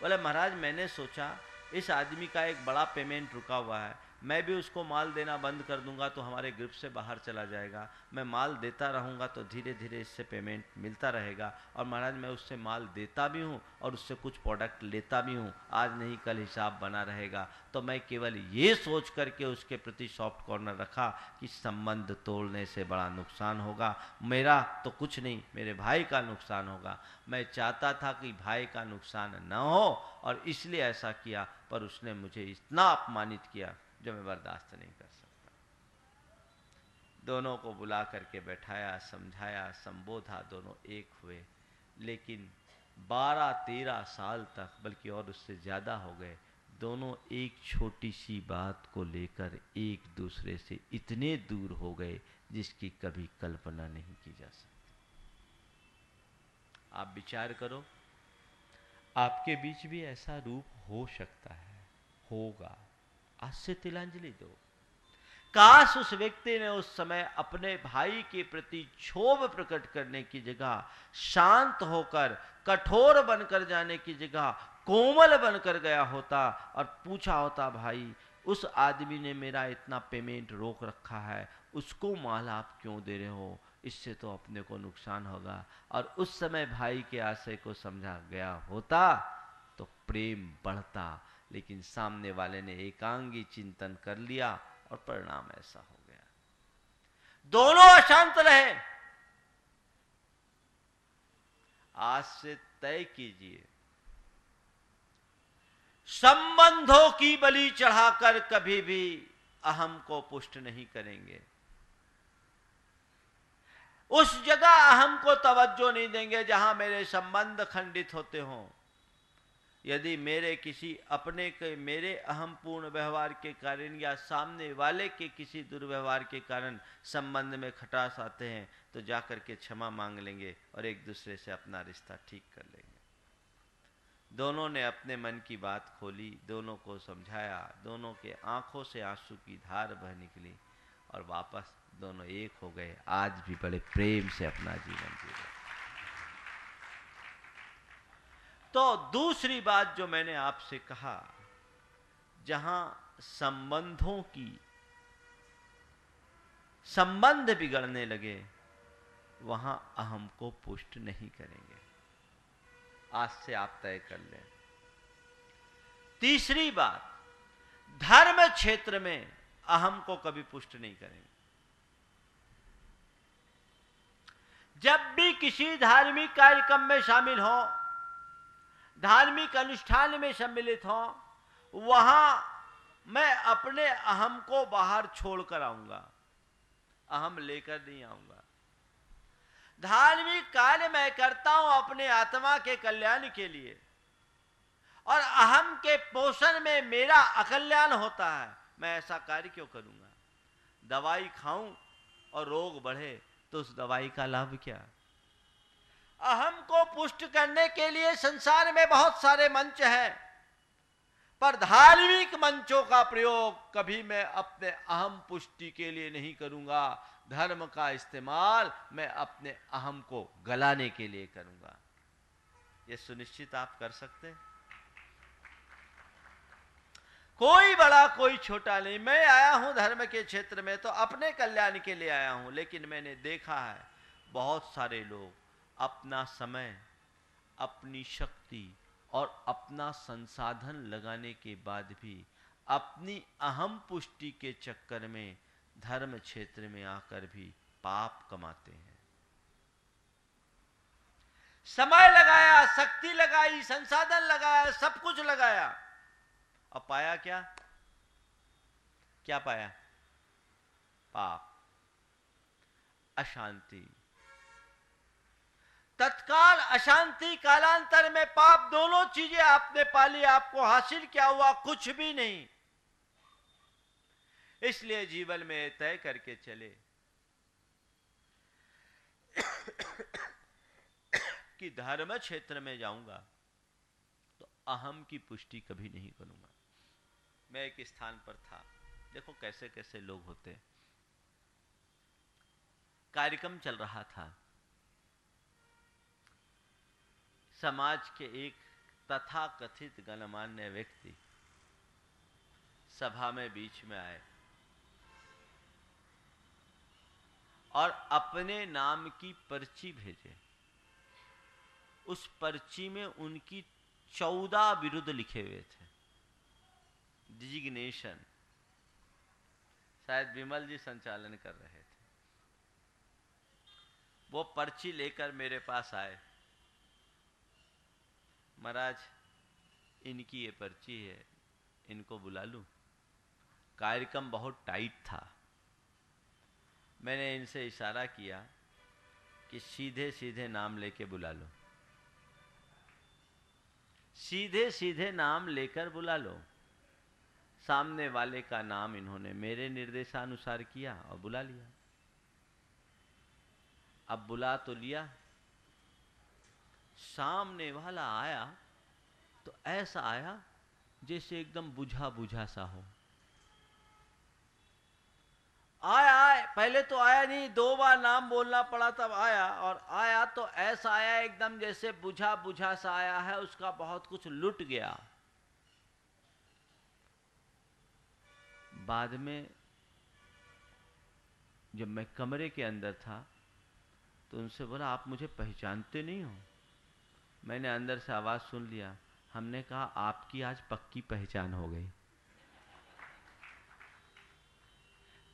बोले, महाराज, मैंने सोचा इस आदमी का एक बड़ा पेमेंट रुका हुआ है। मैं भी उसको माल देना बंद कर दूँगा तो हमारे ग्रुप से बाहर चला जाएगा। मैं माल देता रहूँगा तो धीरे धीरे इससे पेमेंट मिलता रहेगा। और महाराज, मैं उससे माल देता भी हूँ और उससे कुछ प्रोडक्ट लेता भी हूँ। आज नहीं, कल हिसाब बना रहेगा। तो मैं केवल ये सोच करके उसके प्रति सॉफ्ट कॉर्नर रखा कि संबंध तोड़ने से बड़ा नुकसान होगा। मेरा तो कुछ नहीं, मेरे भाई का नुकसान होगा। मैं चाहता था कि भाई का नुकसान न हो और इसलिए ऐसा किया, पर उसने मुझे इतना अपमानित किया। जो मैं बर्दाश्त नहीं कर सकता। दोनों को बुला करके बैठाया, समझाया, संबोधा, दोनों एक हुए। लेकिन बारह, तेरह साल तक, बल्कि और उससे ज़्यादा हो गए, दोनों एक छोटी सी बात को लेकर एक दूसरे से इतने दूर हो गए, जिसकी कभी कल्पना नहीं की जा सकती। आप विचार करो, आपके बीच भी ऐसा रूप हो सकता है, होगा। आज से तिलांजलि दो। काश उस व्यक्ति ने उस समय अपने भाई के प्रति क्षोभ प्रकट करने की जगह, शांत होकर, कठोर बनकर जाने की जगह, कोमल बनकर गया होता और पूछा होता, भाई, उस आदमी ने मेरा इतना पेमेंट रोक रखा है, उसको माल आप क्यों दे रहे हो? इससे तो अपने को नुकसान होगा। और उस समय भाई के आशय को समझा गया होता तो प्रेम बढ़ता लेकिन सामने वाले ने एकांगी चिंतन कर लिया और परिणाम ऐसा हो गया। दोनों अशांत रहे। आज से तय कीजिए, संबंधों की बलि चढ़ाकर कभी भी अहम को पुष्ट नहीं करेंगे। उस जगह अहम को तवज्जो नहीं देंगे जहाँ मेरे संबंध खंडित होते हों। यदि मेरे किसी अपने के, मेरे अहम पूर्ण व्यवहार के कारण या सामने वाले के किसी दुर्व्यवहार के कारण संबंध में खटास आते हैं तो जाकर के क्षमा मांग लेंगे और एक दूसरे से अपना रिश्ता ठीक कर लेंगे। दोनों ने अपने मन की बात खोली, दोनों को समझाया, दोनों के आँखों से आँसू की धार बह निकली और वापस दोनों एक हो गए। आज भी बड़े प्रेम से अपना जीवन जी रहे तो दूसरी बात जो मैंने आपसे कहा, जहाँ संबंधों की संबंध बिगड़ने लगे, वहाँ अहम को पुष्ट नहीं करेंगे। आज से आप तय कर लें। तीसरी बात, धर्म क्षेत्र में अहम को कभी पुष्ट नहीं करेंगे। जब भी किसी धार्मिक कार्यक्रम में शामिल हो धार्मिक अनुष्ठान में सम्मिलित हो, वहाँ मैं अपने अहम को बाहर छोड़कर आऊँगा, अहम लेकर नहीं आऊँगा। धार्मिक कार्य मैं करता हूँ अपने आत्मा के कल्याण के लिए, और अहम के पोषण में मेरा अकल्याण होता है, मैं ऐसा कार्य क्यों करूँगा? दवाई खाऊं और रोग बढ़े तो उस दवाई का लाभ क्या? अहम को पुष्ट करने के लिए संसार में बहुत सारे मंच हैं, पर धार्मिक मंचों का प्रयोग कभी मैं अपने अहम पुष्टि के लिए नहीं करूँगा। धर्म का इस्तेमाल मैं अपने अहम को गलाने के लिए करूँगा। ये सुनिश्चित आप कर सकते कोई बड़ा, कोई छोटा नहीं। मैं आया हूँ धर्म के क्षेत्र में तो अपने कल्याण के लिए आया हूँ, लेकिन मैंने देखा है बहुत सारे लोग अपना समय, अपनी शक्ति और अपना संसाधन लगाने के बाद भी अपनी अहम पुष्टि के चक्कर में, धर्म क्षेत्र में आकर भी पाप कमाते हैं। समय लगाया, शक्ति लगाई, संसाधन लगाया, सब कुछ लगाया। अब पाया क्या? क्या पाया? पाप। अशांति। तत्काल अशांति कालांतर में पाप दोनों चीज़ें आपने पाली, आपको हासिल क्या हुआ कुछ भी नहीं। इसलिए जीवन में तय करके चले। कि धर्म क्षेत्र में जाऊँगा तो अहम की पुष्टि कभी नहीं करूँगा। मैं एक स्थान पर था। देखो कैसे कैसे लोग होते कार्यक्रम चल रहा था। समाज के एक तथा कथित गणमान्य व्यक्ति सभा में बीच में आए और अपने नाम की पर्ची भेजे। उस पर्ची में उनकी चौदह विरुद्ध लिखे हुए थे। डिजिग्नेशन। शायद विमल जी संचालन कर रहे थे। वो पर्ची लेकर मेरे पास आए। महाराज, इनकी ये पर्ची है, इनको बुला लूँ? कार्यक्रम बहुत टाइट था। मैंने इनसे इशारा किया कि सीधे सीधे नाम लेके बुला लो। सीधे सीधे नाम लेकर बुला लो। सामने वाले का नाम इन्होंने मेरे निर्देशानुसार किया और बुला लिया। अब बुला तो लिया सामने वाला आया तो ऐसा आया जैसे एकदम बुझा बुझा सा हो। आया आए पहले तो आया नहीं, दो बार नाम बोलना पड़ा तब आया, और आया तो ऐसा आया एकदम जैसे बुझा बुझा सा आया है, उसका बहुत कुछ लुट गया। बाद में जब मैं कमरे के अंदर था तो उनसे बोला, आप मुझे पहचानते नहीं हो? मैंने अंदर से आवाज़ सुन लिया। हमने कहा आपकी आज पक्की पहचान हो गई।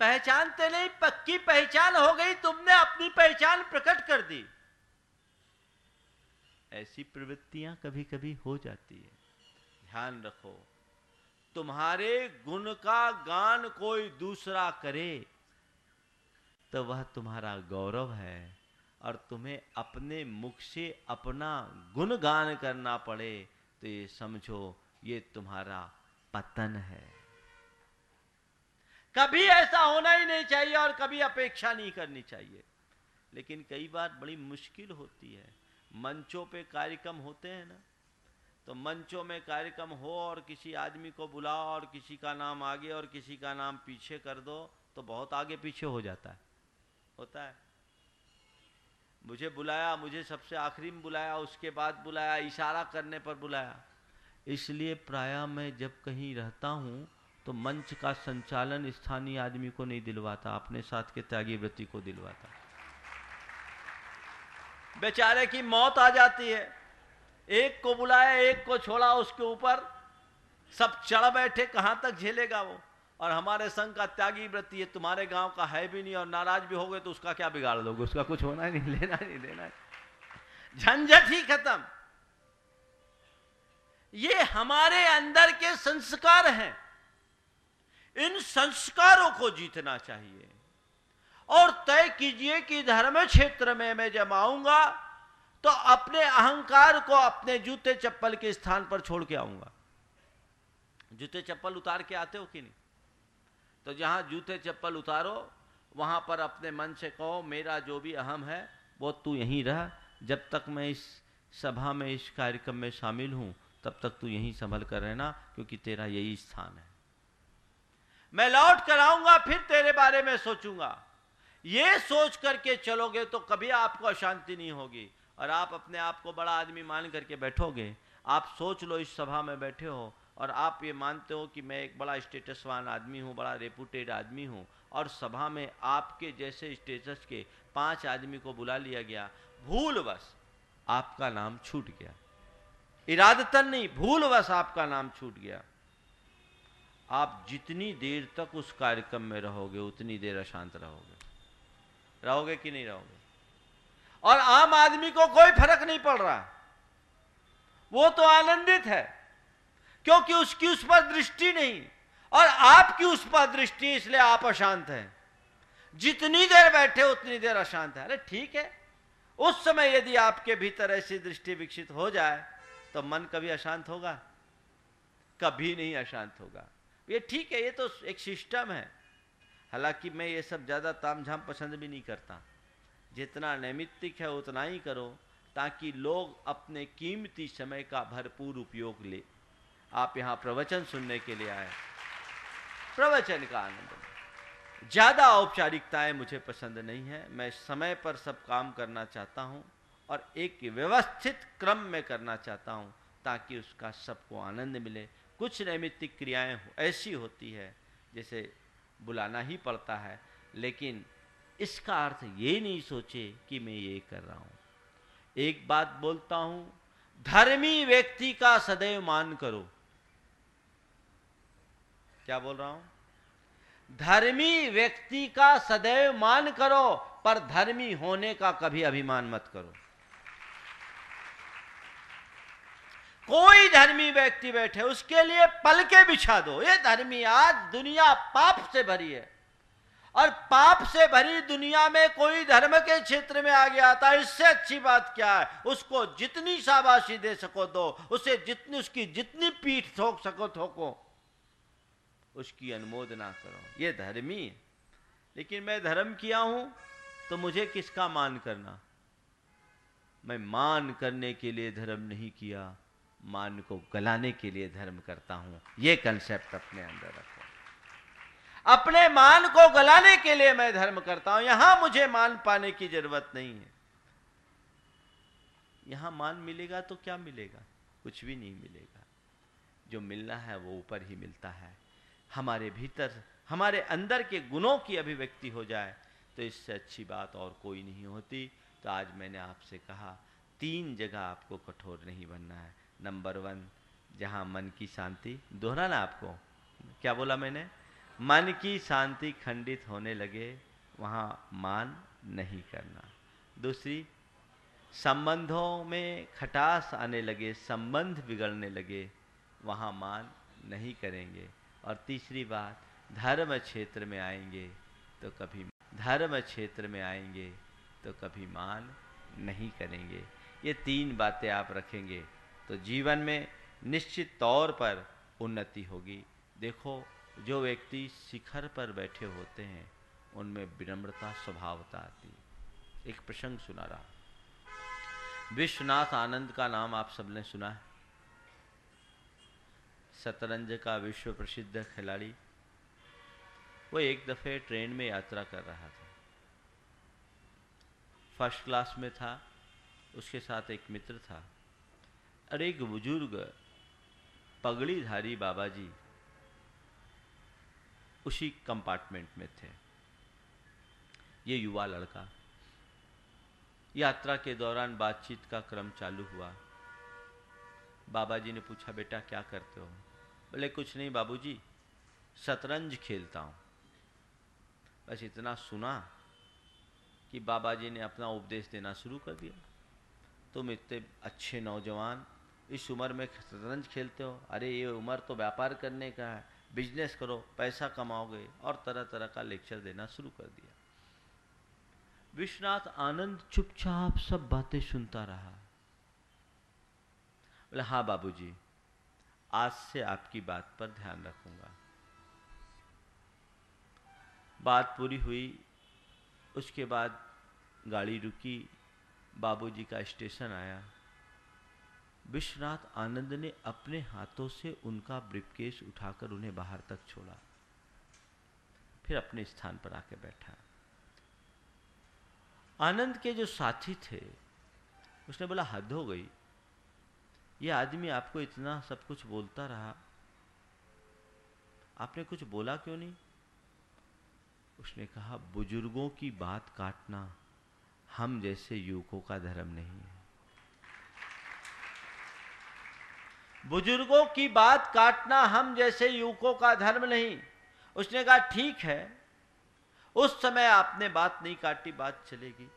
पहचानते नहीं पक्की पहचान हो गई तुमने अपनी पहचान प्रकट कर दी। ऐसी प्रवृत्तियाँ कभी कभी हो जाती है। ध्यान रखो तुम्हारे गुण का गान कोई दूसरा करे तो वह तुम्हारा गौरव है। और तुम्हें अपने मुख से अपना गुणगान करना पड़े तो ये समझो, ये तुम्हारा पतन है। कभी ऐसा होना ही नहीं चाहिए और कभी अपेक्षा नहीं करनी चाहिए। लेकिन कई बार बड़ी मुश्किल होती है। मंचों पे कार्यक्रम होते हैं ना तो मंचों में कार्यक्रम हो और किसी आदमी को बुलाओ और किसी का नाम आगे और किसी का नाम पीछे कर दो तो बहुत आगे पीछे हो जाता है। होता है। मुझे बुलाया, मुझे सबसे आखिरी में बुलाया, उसके बाद बुलाया, इशारा करने पर बुलाया। इसलिए प्राय मैं जब कहीं रहता हूँ तो मंच का संचालन स्थानीय आदमी को नहीं दिलवाता, अपने साथ के त्यागी व्रति को दिलवाता। बेचारे की मौत आ जाती है। एक को बुलाया, एक को छोड़ा, उसके ऊपर सब चढ़ बैठे, कहाँ तक झेलेगा वो? और हमारे संघ का त्यागी व्रति है तुम्हारे गाँव का है भी नहीं और नाराज़ भी हो गए तो उसका क्या बिगाड़ लोगे उसका कुछ होना नहीं, लेना नहीं देना झंझट ही खत्म। ये हमारे अंदर के संस्कार हैं। इन संस्कारों को जीतना चाहिए। और तय कीजिए कि धर्म क्षेत्र में मैं जब आऊँगा तो अपने अहंकार को अपने जूते चप्पल के स्थान पर छोड़ के आऊँगा। जूते चप्पल उतार के आते हो कि नहीं? तो जहाँ जूते चप्पल उतारो, वहाँ पर अपने मन से कहो, मेरा जो भी अहम है, वो तू यहीं रह। जब तक मैं इस सभा में, इस कार्यक्रम में शामिल हूँ, तब तक तू यहीं संभल कर रहना, क्योंकि तेरा यही स्थान है। मैं लौट कर आऊँगा, फिर तेरे बारे में सोचूँगा। ये सोच करके चलोगे तो कभी आपको अशांति नहीं होगी, और आप अपने आप को बड़ा आदमी मान करके बैठोगे। आप सोच लो, इस सभा में बैठे हो और आप ये मानते हो कि मैं एक बड़ा स्टेटसवान आदमी हूँ, बड़ा रेपुटेड आदमी हूँ और सभा में आपके जैसे स्टेटस के पाँच आदमी को बुला लिया गया। भूल बस, आपका नाम छूट गया। इरादतन नहीं, भूल बस आपका नाम छूट गया। आप जितनी देर तक उस कार्यक्रम में रहोगे, उतनी देर अशांत रहोगे। रहोगे कि नहीं रहोगे? और आम आदमी को कोई फ़र्क नहीं पड़ रहा। वो तो आनंदित है। क्योंकि उसकी उस पर दृष्टि नहीं। और आपकी उस पर दृष्टि, इसलिए आप अशांत हैं। जितनी देर बैठे उतनी देर अशांत है। अरे ठीक है। उस समय यदि आपके भीतर ऐसी दृष्टि विकसित हो जाए तो मन कभी अशांत होगा? कभी नहीं अशांत होगा। ये ठीक है, ये तो एक सिस्टम है। हालाँकि मैं ये सब ज़्यादा तामझाम पसंद भी नहीं करता। जितना नैमित्तिक है, उतना ही करो, ताकि लोग अपने कीमती समय का भरपूर उपयोग ले। आप यहाँ प्रवचन सुनने के लिए आए। प्रवचन का आनंद। ज़्यादा औपचारिकताएँ मुझे पसंद नहीं है। मैं समय पर सब काम करना चाहता हूँ और एक व्यवस्थित क्रम में करना चाहता हूँ ताकि उसका सबको आनंद मिले। कुछ नैमित्तिक क्रियाएँ ऐसी होती है, जैसे बुलाना ही पड़ता है, लेकिन इसका अर्थ ये नहीं सोचे कि मैं ये कर रहा हूँ। एक बात बोलता हूँ, धर्मी व्यक्ति का सदैव मान करो। क्या बोल रहा हूँ? धर्मी व्यक्ति का सदैव मान करो, पर धर्मी होने का कभी अभिमान मत करो। कोई धर्मी व्यक्ति बैठे, उसके लिए पल के बिछा दो। ये धर्मी आज दुनिया पाप से भरी है। और पाप से भरी दुनिया में कोई धर्म के क्षेत्र में आ गया था इससे अच्छी बात क्या है? उसको जितनी शाबाशी दे सको दो, उसे जितनी, उसकी जितनी पीठ ठोक सको ठोको। उसकी अनुमोदना करो। ये धर्मी है। लेकिन मैं धर्म किया हूँ तो मुझे किसका मान करना? मैं मान करने के लिए धर्म नहीं किया, मान को गलाने के लिए धर्म करता हूँ। ये कंसेप्ट अपने अंदर रखो। अपने मान को गलाने के लिए मैं धर्म करता हूँ। यहाँ मुझे मान पाने की ज़रूरत नहीं है। यहाँ मान मिलेगा तो क्या मिलेगा? कुछ भी नहीं मिलेगा। जो मिलना है वो ऊपर ही मिलता है। हमारे भीतर, हमारे अंदर के गुणों की अभिव्यक्ति हो जाए तो इससे अच्छी बात और कोई नहीं होती। तो आज मैंने आपसे कहा, तीन जगह आपको कठोर नहीं बनना है। नंबर वन जहाँ मन की शांति, दोहराना आपको। क्या बोला मैंने? मन की शांति खंडित होने लगे, वहाँ मान नहीं करना। दूसरी, संबंधों में खटास आने लगे, संबंध बिगड़ने लगे, वहाँ मान नहीं करेंगे। और तीसरी बात, धर्म क्षेत्र में आएँगे तो कभी धर्म क्षेत्र में आएँगे तो कभी मान नहीं करेंगे। ये तीन बातें आप रखेंगे तो जीवन में निश्चित तौर पर उन्नति होगी। देखो, जो व्यक्ति शिखर पर बैठे होते हैं, उनमें विनम्रता स्वभावता आती है। एक प्रसंग सुना रहा विश्वनाथ आनंद का नाम आप सबने सुना है? शतरंज का विश्व प्रसिद्ध खिलाड़ी। वो एक दफ़े ट्रेन में यात्रा कर रहा था। फ़र्स्ट क्लास में था, उसके साथ एक मित्र था। और एक बुज़ुर्ग, पगड़ीधारी बाबा जी उसी कंपार्टमेंट में थे। ये युवा लड़का। यात्रा के दौरान बातचीत का क्रम चालू हुआ। बाबा जी ने पूछा, बेटा, क्या करते हो? बोले, कुछ नहीं बाबूजी, शतरंज खेलता हूँ। बस इतना सुना कि बाबा जी ने अपना उपदेश देना शुरू कर दिया। तुम इतने अच्छे नौजवान, इस उम्र में शतरंज खेलते हो? अरे, ये उम्र तो व्यापार करने का है। बिज़नेस करो, पैसा कमाओगे। और तरह तरह का लेक्चर देना शुरू कर दिया। विश्वनाथ आनंद चुपचाप सब बातें सुनता रहा। बोले हाँ बाबूजी आज से आपकी बात पर ध्यान रखूँगा। बात पूरी हुई, उसके बाद गाड़ी रुकी, बाबूजी का स्टेशन आया। विश्वनाथ आनंद ने अपने हाथों से उनका ब्रिपकेस उठाकर उन्हें बाहर तक छोड़ा, फिर अपने स्थान पर आके बैठा। आनंद के जो साथी थे, उसने बोला, हद हो गई। ये आदमी आपको इतना सब कुछ बोलता रहा। आपने कुछ बोला क्यों नहीं? उसने कहा, बुज़ुर्गों की बात काटना हम जैसे युवकों का धर्म नहीं है। बुज़ुर्गों की बात काटना हम जैसे युवकों का धर्म नहीं। उसने कहा, ठीक है, उस समय आपने बात नहीं काटी, बात चलेगी।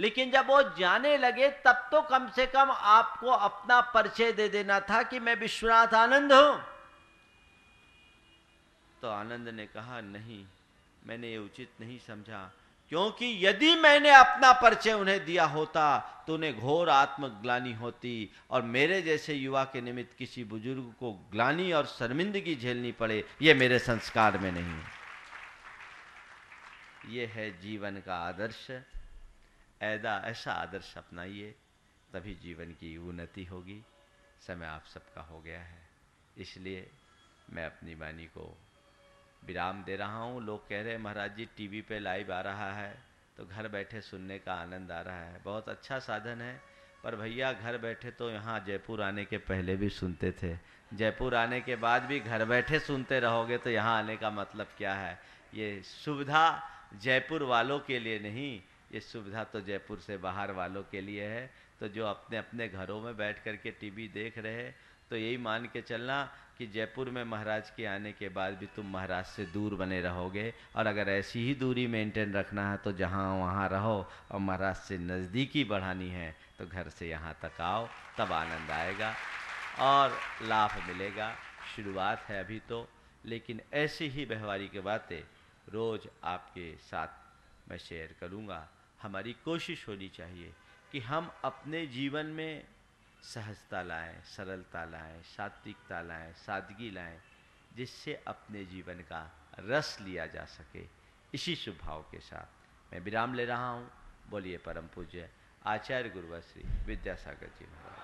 लेकिन जब वो जाने लगे, तब तो कम से कम आपको अपना परिचय दे देना था कि मैं विश्वनाथ आनंद हूँ। तो आनंद ने कहा, नहीं, मैंने ये उचित नहीं समझा। क्योंकि यदि मैंने अपना परिचय उन्हें दिया होता तो उन्हें घोर आत्मग्लानी होती और मेरे जैसे युवा के निमित्त किसी बुज़ुर्ग को ग्लानी और शर्मिंदगी झेलनी पड़े, ये मेरे संस्कार में नहीं है। ये है जीवन का आदर्श। ऐदा ऐसा आदर्श अपनाइए, तभी जीवन की उन्नति होगी। समय आप सबका हो गया है। इसलिए मैं अपनी वाणी को विराम दे रहा हूँ। लोग कह रहे हैं, महाराज जी, टीवी पे लाइव आ रहा है तो घर बैठे सुनने का आनंद आ रहा है। बहुत अच्छा साधन है, पर भैया घर बैठे तो यहाँ जयपुर आने के पहले भी सुनते थे। जयपुर आने के बाद भी घर बैठे सुनते रहोगे तो यहाँ आने का मतलब क्या है? ये सुविधा जयपुर वालों के लिए नहीं ये सुविधा तो जयपुर से बाहर वालों के लिए है। तो जो अपने अपने घरों में बैठ कर के टीवी देख रहे तो यही मान के चलना कि जयपुर में महाराज के आने के बाद भी तुम महाराज से दूर बने रहोगे। और अगर ऐसी ही दूरी मेंटेन रखना है तो जहाँ वहाँ रहो और महाराज से नज़दीकी बढ़ानी है तो घर से यहाँ तक आओ, तब आनंद आएगा और लाभ मिलेगा। शुरुआत है अभी तो लेकिन ऐसी ही व्यवहारिक बातें रोज़ आपके साथ मैं शेयर करूँगा। हमारी कोशिश होनी चाहिए कि हम अपने जीवन में सहजता लाएँ, सरलता लाएँ, सात्विकता लाएँ, सादगी लाएँ, जिससे अपने जीवन का रस लिया जा सके इसी स्वभाव के साथ। मैं विराम ले रहा हूँ। बोलिए परम पूज्य आचार्य गुरुवर श्री विद्यासागर जी महाराज।